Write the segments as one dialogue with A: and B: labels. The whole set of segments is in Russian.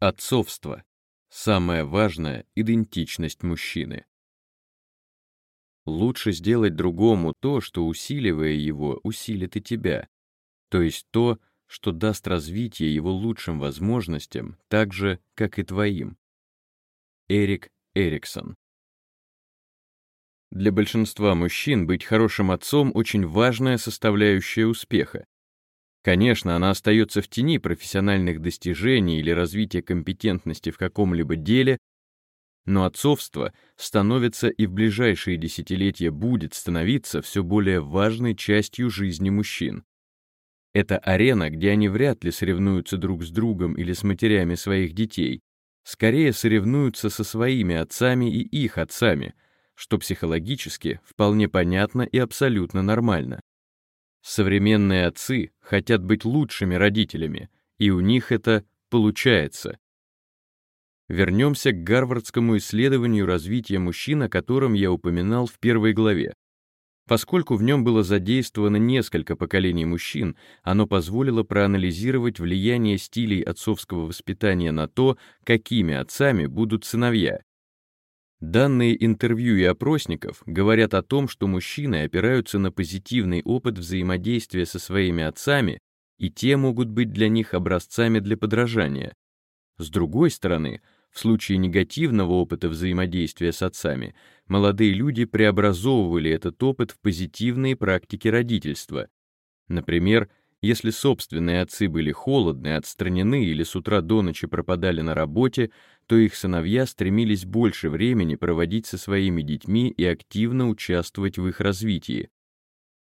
A: Отцовство. Самая важная идентичность мужчины. Лучше сделать другому то, что, усиливая его, усилит и тебя. То есть то, что даст развитие его лучшим возможностям, так же, как и твоим. Эрик Эриксон Для большинства мужчин быть хорошим отцом очень важная составляющая успеха. Конечно, она остается в тени профессиональных достижений или развития компетентности в каком-либо деле, но отцовство становится и в ближайшие десятилетия будет становиться все более важной частью жизни мужчин. Это арена, где они вряд ли соревнуются друг с другом или с матерями своих детей, скорее соревнуются со своими отцами и их отцами, что психологически вполне понятно и абсолютно нормально. Современные отцы хотят быть лучшими родителями, и у них это получается. Вернемся к гарвардскому исследованию развития мужчин, о котором я упоминал в первой главе. Поскольку в нем было задействовано несколько поколений мужчин, оно позволило проанализировать влияние стилей отцовского воспитания на то, какими отцами будут сыновья. Данные интервью и опросников говорят о том, что мужчины опираются на позитивный опыт взаимодействия со своими отцами, и те могут быть для них образцами для подражания. С другой стороны, в случае негативного опыта взаимодействия с отцами, молодые люди преобразовывали этот опыт в позитивные практики родительства. Например, если собственные отцы были холодны, отстранены или с утра до ночи пропадали на работе, то их сыновья стремились больше времени проводить со своими детьми и активно участвовать в их развитии.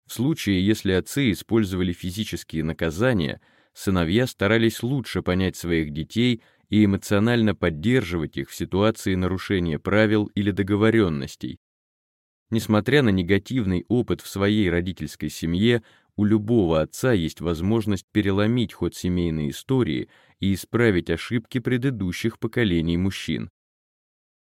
A: В случае, если отцы использовали физические наказания, сыновья старались лучше понять своих детей и эмоционально поддерживать их в ситуации нарушения правил или договоренностей. Несмотря на негативный опыт в своей родительской семье, у любого отца есть возможность переломить ход семейной истории и исправить ошибки предыдущих поколений мужчин.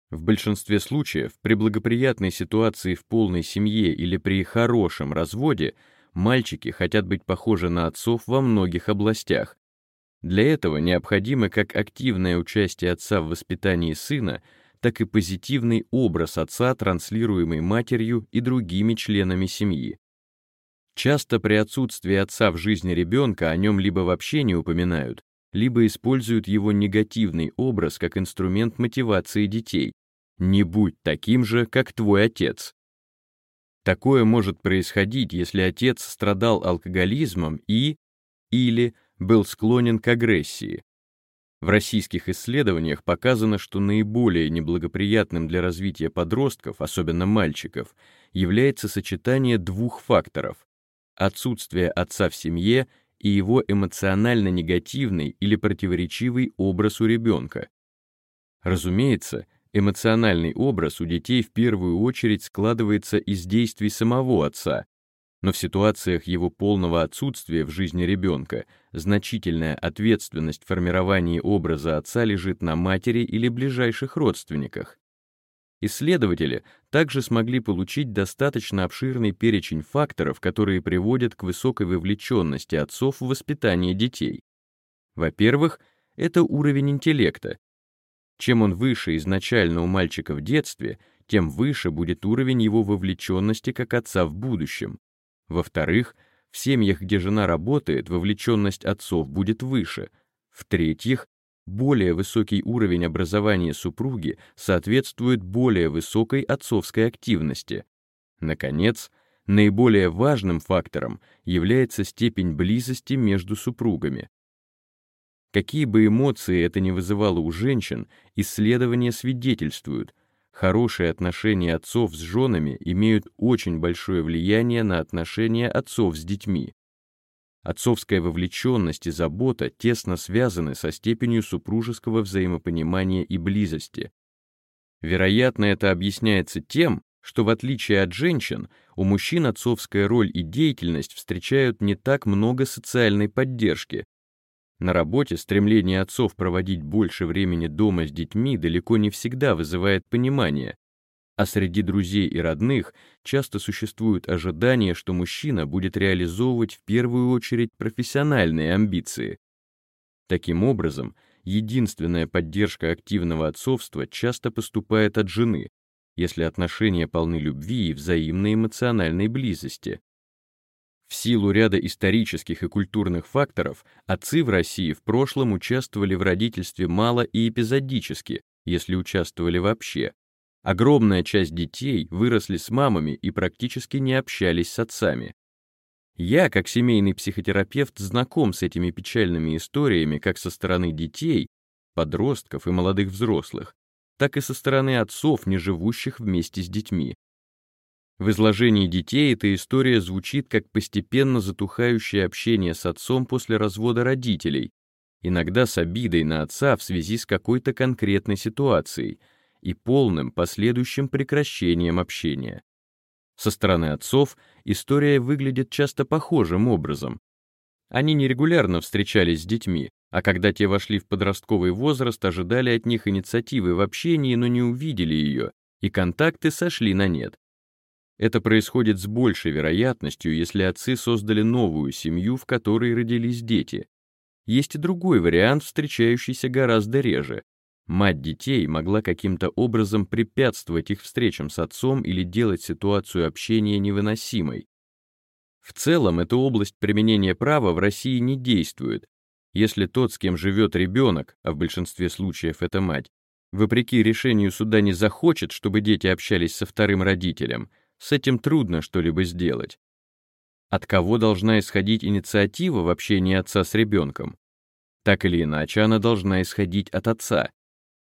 A: В большинстве случаев при благоприятной ситуации в полной семье или при хорошем разводе мальчики хотят быть похожи на отцов во многих областях. Для этого необходимо как активное участие отца в воспитании сына, так и позитивный образ отца, транслируемый матерью и другими членами семьи. Часто при отсутствии отца в жизни ребенка о нем либо вообще не упоминают, либо используют его негативный образ как инструмент мотивации детей. «Не будь таким же, как твой отец». Такое может происходить, если отец страдал алкоголизмом и или был склонен к агрессии. В российских исследованиях показано, что наиболее неблагоприятным для развития подростков, особенно мальчиков, является сочетание двух факторов отсутствие отца в семье и его эмоционально негативный или противоречивый образ у ребенка. Разумеется, эмоциональный образ у детей в первую очередь складывается из действий самого отца, но в ситуациях его полного отсутствия в жизни ребенка значительная ответственность в формировании образа отца лежит на матери или ближайших родственниках. Исследователи также смогли получить достаточно обширный перечень факторов, которые приводят к высокой вовлеченности отцов в воспитание детей. Во-первых, это уровень интеллекта. Чем он выше изначально у мальчика в детстве, тем выше будет уровень его вовлеченности как отца в будущем. Во-вторых, в семьях, где жена работает, вовлеченность отцов будет выше. В-третьих, более высокий уровень образования супруги соответствует более высокой отцовской активности. Наконец, наиболее важным фактором является степень близости между супругами. Какие бы эмоции это ни вызывало у женщин, исследования свидетельствуют, хорошие отношения отцов с женами имеют очень большое влияние на отношения отцов с детьми. Отцовская вовлеченность и забота тесно связаны со степенью супружеского взаимопонимания и близости. Вероятно, это объясняется тем, что в отличие от женщин, у мужчин отцовская роль и деятельность встречают не так много социальной поддержки. На работе стремление отцов проводить больше времени дома с детьми далеко не всегда вызывает понимание. А среди друзей и родных часто существует ожидание, что мужчина будет реализовывать в первую очередь профессиональные амбиции. Таким образом, единственная поддержка активного отцовства часто поступает от жены, если отношения полны любви и взаимной эмоциональной близости. В силу ряда исторических и культурных факторов отцы в России в прошлом участвовали в родительстве мало и эпизодически, если участвовали вообще. Огромная часть детей выросли с мамами и практически не общались с отцами. Я, как семейный психотерапевт, знаком с этими печальными историями как со стороны детей, подростков и молодых взрослых, так и со стороны отцов, не живущих вместе с детьми. В изложении детей эта история звучит как постепенно затухающее общение с отцом после развода родителей, иногда с обидой на отца в связи с какой-то конкретной ситуацией и полным последующим прекращением общения. Со стороны отцов история выглядит часто похожим образом. Они нерегулярно встречались с детьми, а когда те вошли в подростковый возраст, ожидали от них инициативы в общении, но не увидели ее, и контакты сошли на нет. Это происходит с большей вероятностью, если отцы создали новую семью, в которой родились дети. Есть и другой вариант, встречающийся гораздо реже. Мать детей могла каким-то образом препятствовать их встречам с отцом или делать ситуацию общения невыносимой. В целом, эта область применения права в России не действует. Если тот, с кем живет ребенок, а в большинстве случаев это мать, вопреки решению суда не захочет, чтобы дети общались со вторым родителем — с этим трудно что-либо сделать. От кого должна исходить инициатива в общении отца с ребенком? Так или иначе, она должна исходить от отца.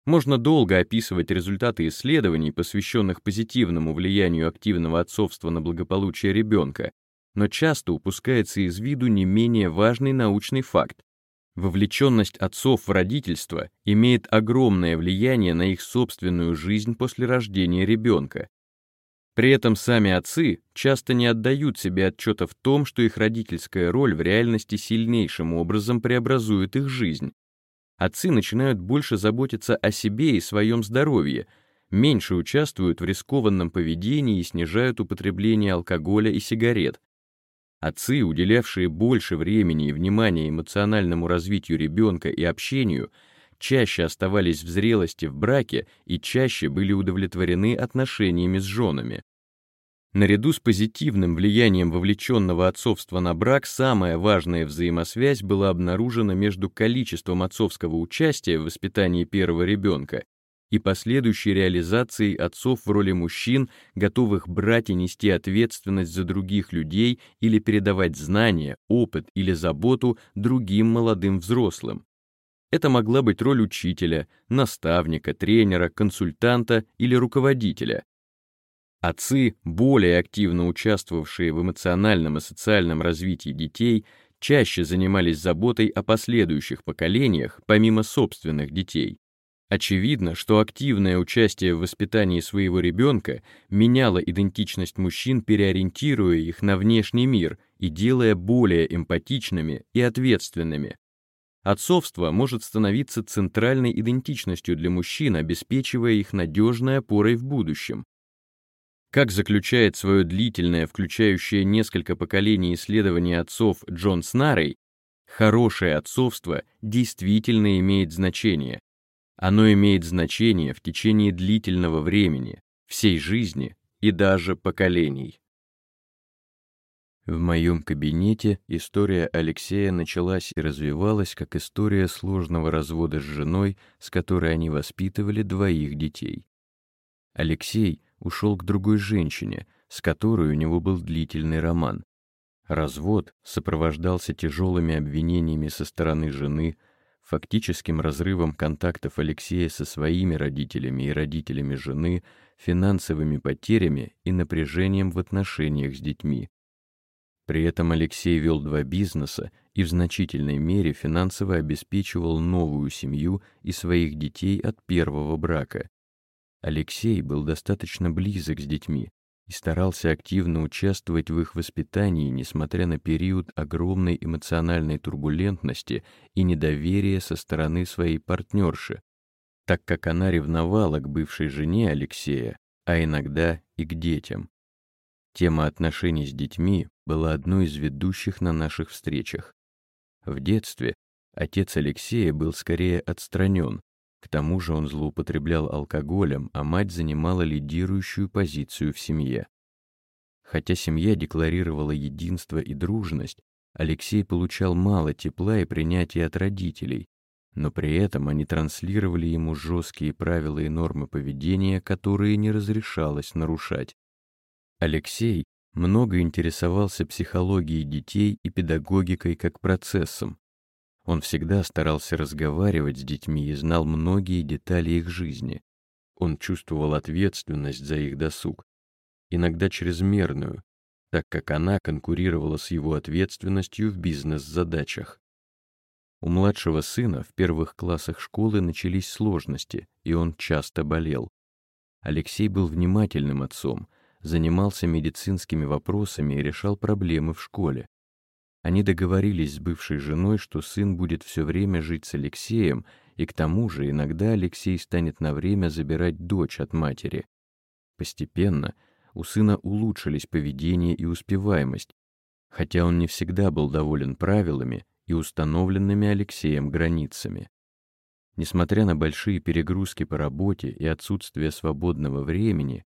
A: Можно долго описывать результаты исследований, посвященных позитивному влиянию активного отцовства на благополучие ребенка, но часто упускается из виду не менее важный научный факт. Вовлеченность отцов в родительство имеет огромное влияние на их собственную жизнь после рождения ребенка, при этом сами отцы часто не отдают себе отчета в том, что их родительская роль в реальности сильнейшим образом преобразует их жизнь. Отцы начинают больше заботиться о себе и своем здоровье, меньше участвуют в рискованном поведении и снижают употребление алкоголя и сигарет. Отцы, уделявшие больше времени и внимания эмоциональному развитию ребенка и общению, чаще оставались в зрелости в браке и чаще были удовлетворены отношениями с женами. Наряду с позитивным влиянием вовлеченного отцовства на брак, самая важная взаимосвязь была обнаружена между количеством отцовского участия в воспитании первого ребенка и последующей реализацией отцов в роли мужчин, готовых брать и нести ответственность за других людей или передавать знания, опыт или заботу другим молодым взрослым. Это могла быть роль учителя, наставника, тренера, консультанта или руководителя. Отцы, более активно участвовавшие в эмоциональном и социальном развитии детей, чаще занимались заботой о последующих поколениях, помимо собственных детей. Очевидно, что активное участие в воспитании своего ребенка меняло идентичность мужчин, переориентируя их на внешний мир и делая более эмпатичными и ответственными. Отцовство может становиться центральной идентичностью для мужчин, обеспечивая их надежной опорой в будущем. Как заключает свое длительное, включающее несколько поколений исследование отцов Джон Снарей, хорошее отцовство действительно имеет значение. Оно имеет значение в течение длительного времени, всей жизни и даже поколений. В моем кабинете история Алексея началась и развивалась как история сложного развода с женой, с которой они воспитывали двоих детей. Алексей ушел к другой женщине, с которой у него был длительный роман. Развод сопровождался тяжелыми обвинениями со стороны жены, фактическим разрывом контактов Алексея со своими родителями и родителями жены, финансовыми потерями и напряжением в отношениях с детьми. При этом Алексей вел два бизнеса и в значительной мере финансово обеспечивал новую семью и своих детей от первого брака. Алексей был достаточно близок с детьми и старался активно участвовать в их воспитании, несмотря на период огромной эмоциональной турбулентности и недоверия со стороны своей партнерши, так как она ревновала к бывшей жене Алексея, а иногда и к детям. Тема отношений с детьми была одной из ведущих на наших встречах. В детстве отец Алексея был скорее отстранен, к тому же он злоупотреблял алкоголем, а мать занимала лидирующую позицию в семье. Хотя семья декларировала единство и дружность, Алексей получал мало тепла и принятия от родителей, но при этом они транслировали ему жесткие правила и нормы поведения, которые не разрешалось нарушать. Алексей много интересовался психологией детей и педагогикой как процессом. Он всегда старался разговаривать с детьми и знал многие детали их жизни. Он чувствовал ответственность за их досуг, иногда чрезмерную, так как она конкурировала с его ответственностью в бизнес-задачах. У младшего сына в первых классах школы начались сложности, и он часто болел. Алексей был внимательным отцом, занимался медицинскими вопросами и решал проблемы в школе. Они договорились с бывшей женой, что сын будет все время жить с Алексеем, и к тому же иногда Алексей станет на время забирать дочь от матери. Постепенно у сына улучшились поведение и успеваемость, хотя он не всегда был доволен правилами и установленными Алексеем границами. Несмотря на большие перегрузки по работе и отсутствие свободного времени,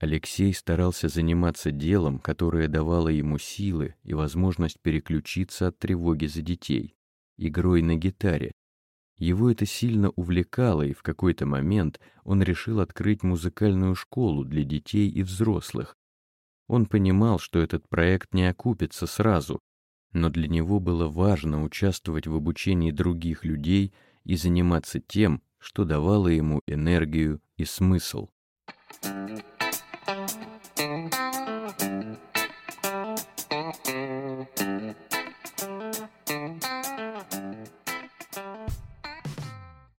A: Алексей старался заниматься делом, которое давало ему силы и возможность переключиться от тревоги за детей, игрой на гитаре. Его это сильно увлекало, и в какой-то момент он решил открыть музыкальную школу для детей и взрослых. Он понимал, что этот проект не окупится сразу, но для него было важно участвовать в обучении других людей и заниматься тем, что давало ему энергию и смысл. Thank you.